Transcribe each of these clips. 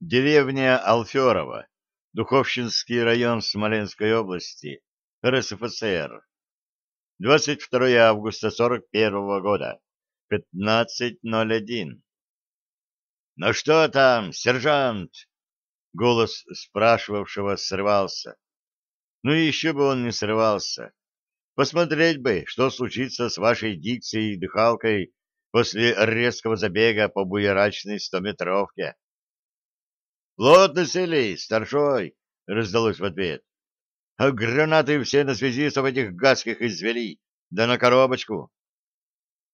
Деревня Алферова, Духовщинский район Смоленской области, РСФСР. 22 августа 41 года, 15.01. «Ну что там, сержант?» Голос спрашивавшего срывался. Ну еще бы он не срывался. Посмотреть бы, что случится с вашей дикцией и дыхалкой после резкого забега по буерачной стометровке. «Плотно сели, старшой!» — раздалось в ответ. «А гранаты все на связистов этих гадских извели, да на коробочку!»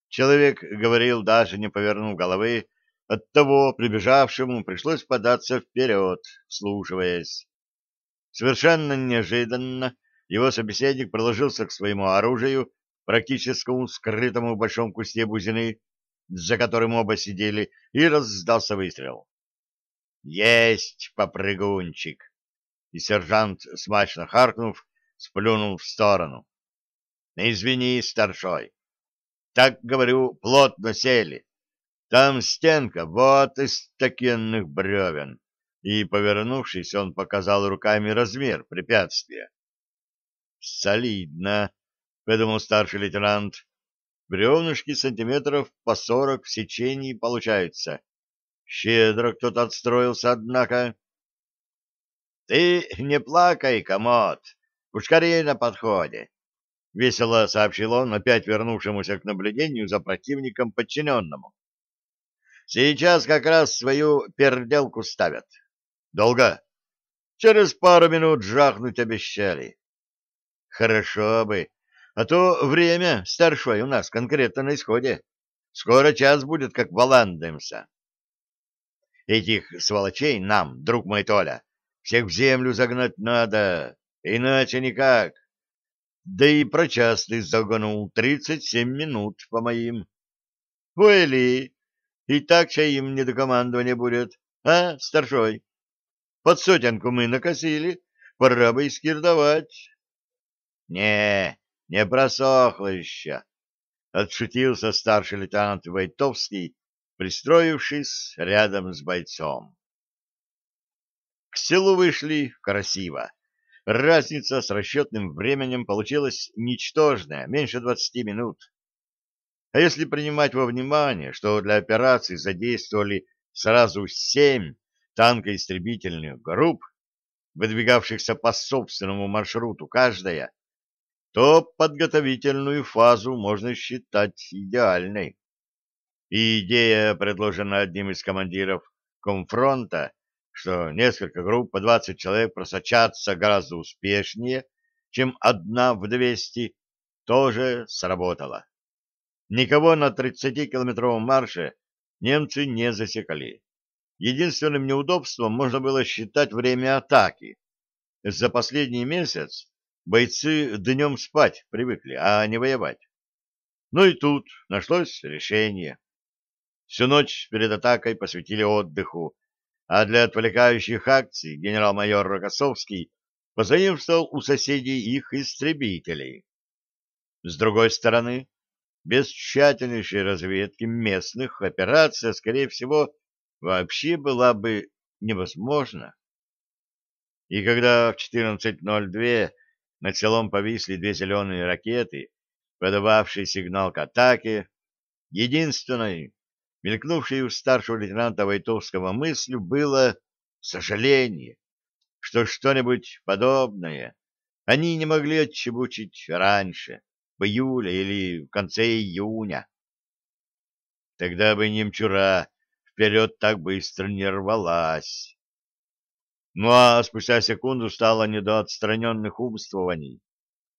Человек говорил, даже не повернув головы, оттого прибежавшему пришлось податься вперед, вслушиваясь. Совершенно неожиданно его собеседник приложился к своему оружию, практическому скрытому в большом кусте бузины, за которым оба сидели, и раздался выстрел. Есть попрыгунчик! И сержант, смачно харкнув, сплюнул в сторону. Извини, старшой. Так, говорю, плотно сели. Там стенка вот из такенных бревен. И, повернувшись, он показал руками размер препятствия. Солидно, подумал старший лейтенант. Бревнышки сантиметров по сорок в сечении получаются. Щедро кто-то отстроился, однако. — Ты не плакай, комод, пушкарей на подходе, — весело сообщил он, опять вернувшемуся к наблюдению за противником подчиненному. — Сейчас как раз свою перделку ставят. — Долго? — Через пару минут жахнуть обещали. — Хорошо бы, а то время, старшой, у нас конкретно на исходе. Скоро час будет, как валандаемся. Этих сволочей нам, друг мой Толя, всех в землю загнать надо, иначе никак. Да и про час ты загонул тридцать семь минут по моим. Уэли, и так чай им не до командования будет, а, старшой? Под сотенку мы накосили, пора бы и скирдовать. Не, не просохло еще, — отшутился старший лейтенант Войтовский, пристроившись рядом с бойцом. К селу вышли красиво. Разница с расчетным временем получилась ничтожная, меньше двадцати минут. А если принимать во внимание, что для операции задействовали сразу семь танкоистребительных групп, выдвигавшихся по собственному маршруту каждая, то подготовительную фазу можно считать идеальной. И идея, предложенная одним из командиров комфронта, что несколько групп по 20 человек просочатся гораздо успешнее, чем одна в 200, тоже сработала. Никого на 30-километровом марше немцы не засекали. Единственным неудобством можно было считать время атаки. За последний месяц бойцы днем спать привыкли, а не воевать. Ну и тут нашлось решение. Всю ночь перед атакой посвятили отдыху, а для отвлекающих акций генерал-майор Рокоссовский позаимствовал у соседей их истребителей. С другой стороны, без тщательнейшей разведки местных операция, скорее всего, вообще была бы невозможна. И когда в 14.02 над селом повисли две зеленые ракеты, подававшие сигнал к атаке, единственной, мелькнувшей у старшего лейтенанта Войтовского мыслью было сожаление, что что-нибудь подобное они не могли отчебучить раньше, в июле или в конце июня. Тогда бы немчура вперед так быстро не рвалась. Ну а спустя секунду стало не до отстраненных умствований.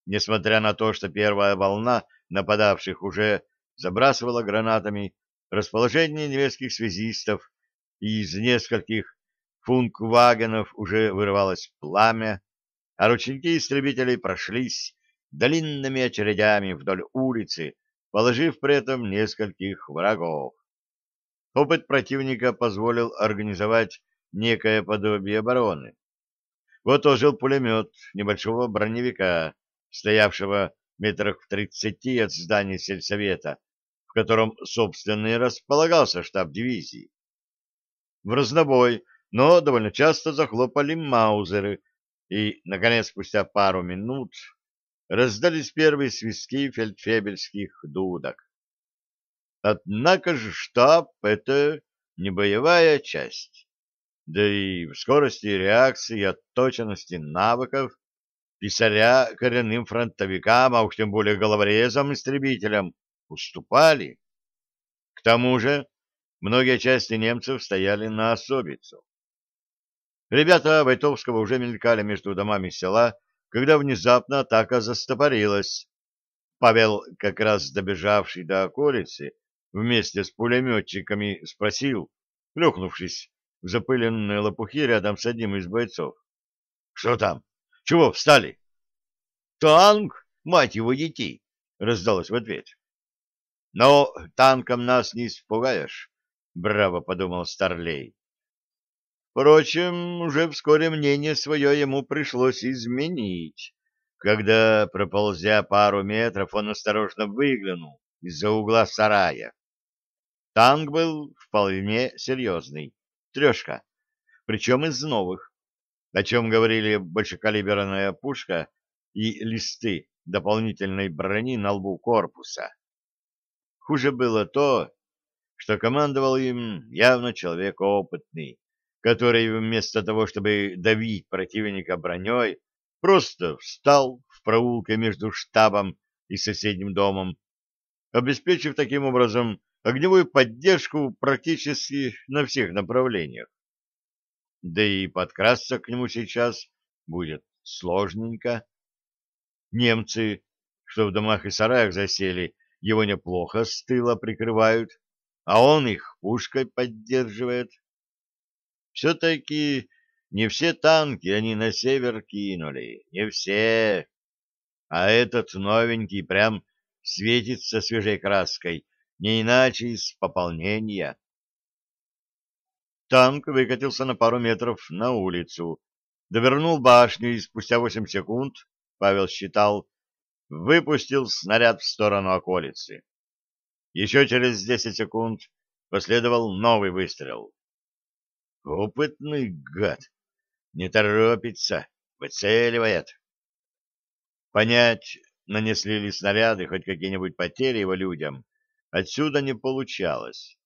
Несмотря на то, что первая волна нападавших уже забрасывала гранатами расположение немецких связистов, и из нескольких функвагенов уже вырывалось пламя, а ручники истребителей прошлись длинными очередями вдоль улицы, положив при этом нескольких врагов. Опыт противника позволил организовать некое подобие обороны. Вот ожил пулемет небольшого броневика, стоявшего метрах в тридцати от здания сельсовета, котором, собственно, и располагался штаб дивизии. В разнобой но довольно часто захлопали маузеры, и, наконец, спустя пару минут раздались первые свистки фельдфебельских дудок. Однако же штаб — это не боевая часть, да и в скорости реакции и отточенности навыков писаря коренным фронтовикам, а уж тем более головорезам-истребителям, уступали. К тому же многие части немцев стояли на особицу. Ребята Войтовского уже мелькали между домами села, когда внезапно атака застопорилась. Павел, как раз добежавший до околицы, вместе с пулеметчиками спросил, плюхнувшись в запыленные лопухи рядом с одним из бойцов. — Что там? Чего встали? — Танк, мать его, детей! — раздалось в ответ. — Но танком нас не испугаешь, — браво подумал Старлей. Впрочем, уже вскоре мнение свое ему пришлось изменить, когда, проползя пару метров, он осторожно выглянул из-за угла сарая. Танк был вполне серьезный, трешка, причем из новых, о чем говорили большекалиберная пушка и листы дополнительной брони на лбу корпуса. Хуже было то, что командовал им явно человек опытный, который вместо того, чтобы давить противника броней, просто встал в проулке между штабом и соседним домом, обеспечив таким образом огневую поддержку практически на всех направлениях. Да и подкрасться к нему сейчас будет сложненько. Немцы, что в домах и сараях засели, его неплохо с тыла прикрывают, а он их пушкой поддерживает. Все-таки не все танки они на север кинули, не все. А этот новенький прям светится свежей краской, не иначе из пополнения. Танк выкатился на пару метров на улицу, довернул башню и спустя восемь секунд, Павел считал, выпустил снаряд в сторону околицы. Еще через десять секунд последовал новый выстрел. Опытный гад, не торопится, выцеливает. Понять, нанесли ли снаряды хоть какие-нибудь потери его людям, отсюда не получалось.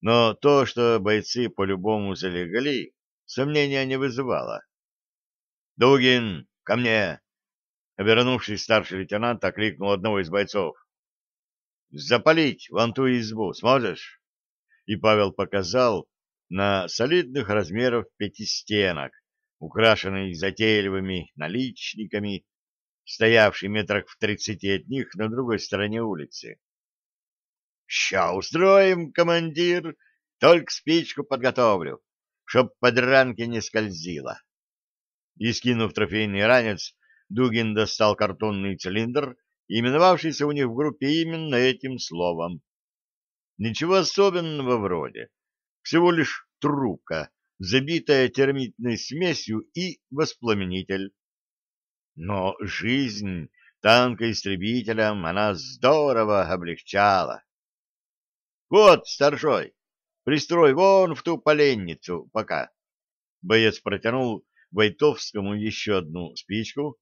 Но то, что бойцы по-любому залегли, сомнения не вызывало. «Дугин, ко мне!» Обернувшись, старший лейтенант окликнул одного из бойцов. «Запалить вон ту избу сможешь?» И Павел показал на солидных размеров пятистенок, украшенный затейливыми наличниками, стоявший метрах в тридцати от них на другой стороне улицы. Ща устроим, командир, только спичку подготовлю, чтоб под ранки не скользила. И, скинув трофейный ранец, Дугин достал картонный цилиндр, именовавшийся у них в группе именно этим словом. Ничего особенного вроде, всего лишь трубка, забитая термитной смесью и воспламенитель. Но жизнь танка-истребителям она здорово облегчала. Вот, старшой, пристрой вон в ту поленницу пока. Боец протянул Войтовскому еще одну спичку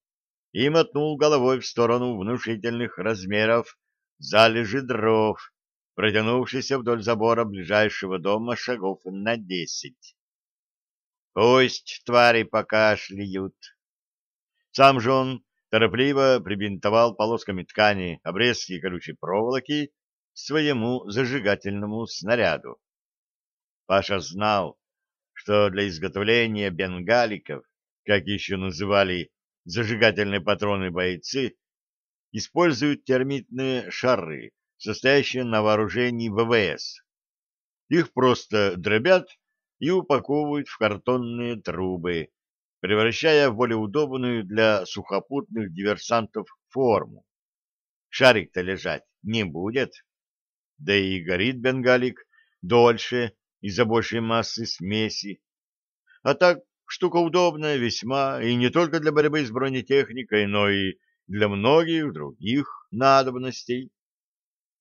и мотнул головой в сторону внушительных размеров залежи дров, протянувшейся вдоль забора ближайшего дома шагов на десять. Пусть твари покашляют. Сам же он торопливо прибинтовал полосками ткани обрезки колючей проволоки своему зажигательному снаряду. Паша знал, что для изготовления бенгаликов, как еще называли зажигательные патроны бойцы, используют термитные шары, состоящие на вооружении ВВС. Их просто дробят и упаковывают в картонные трубы, превращая в более удобную для сухопутных диверсантов форму. Шарик-то лежать не будет да и горит бенгалик дольше из-за большей массы смеси. А так штука удобная весьма, и не только для борьбы с бронетехникой, но и для многих других надобностей.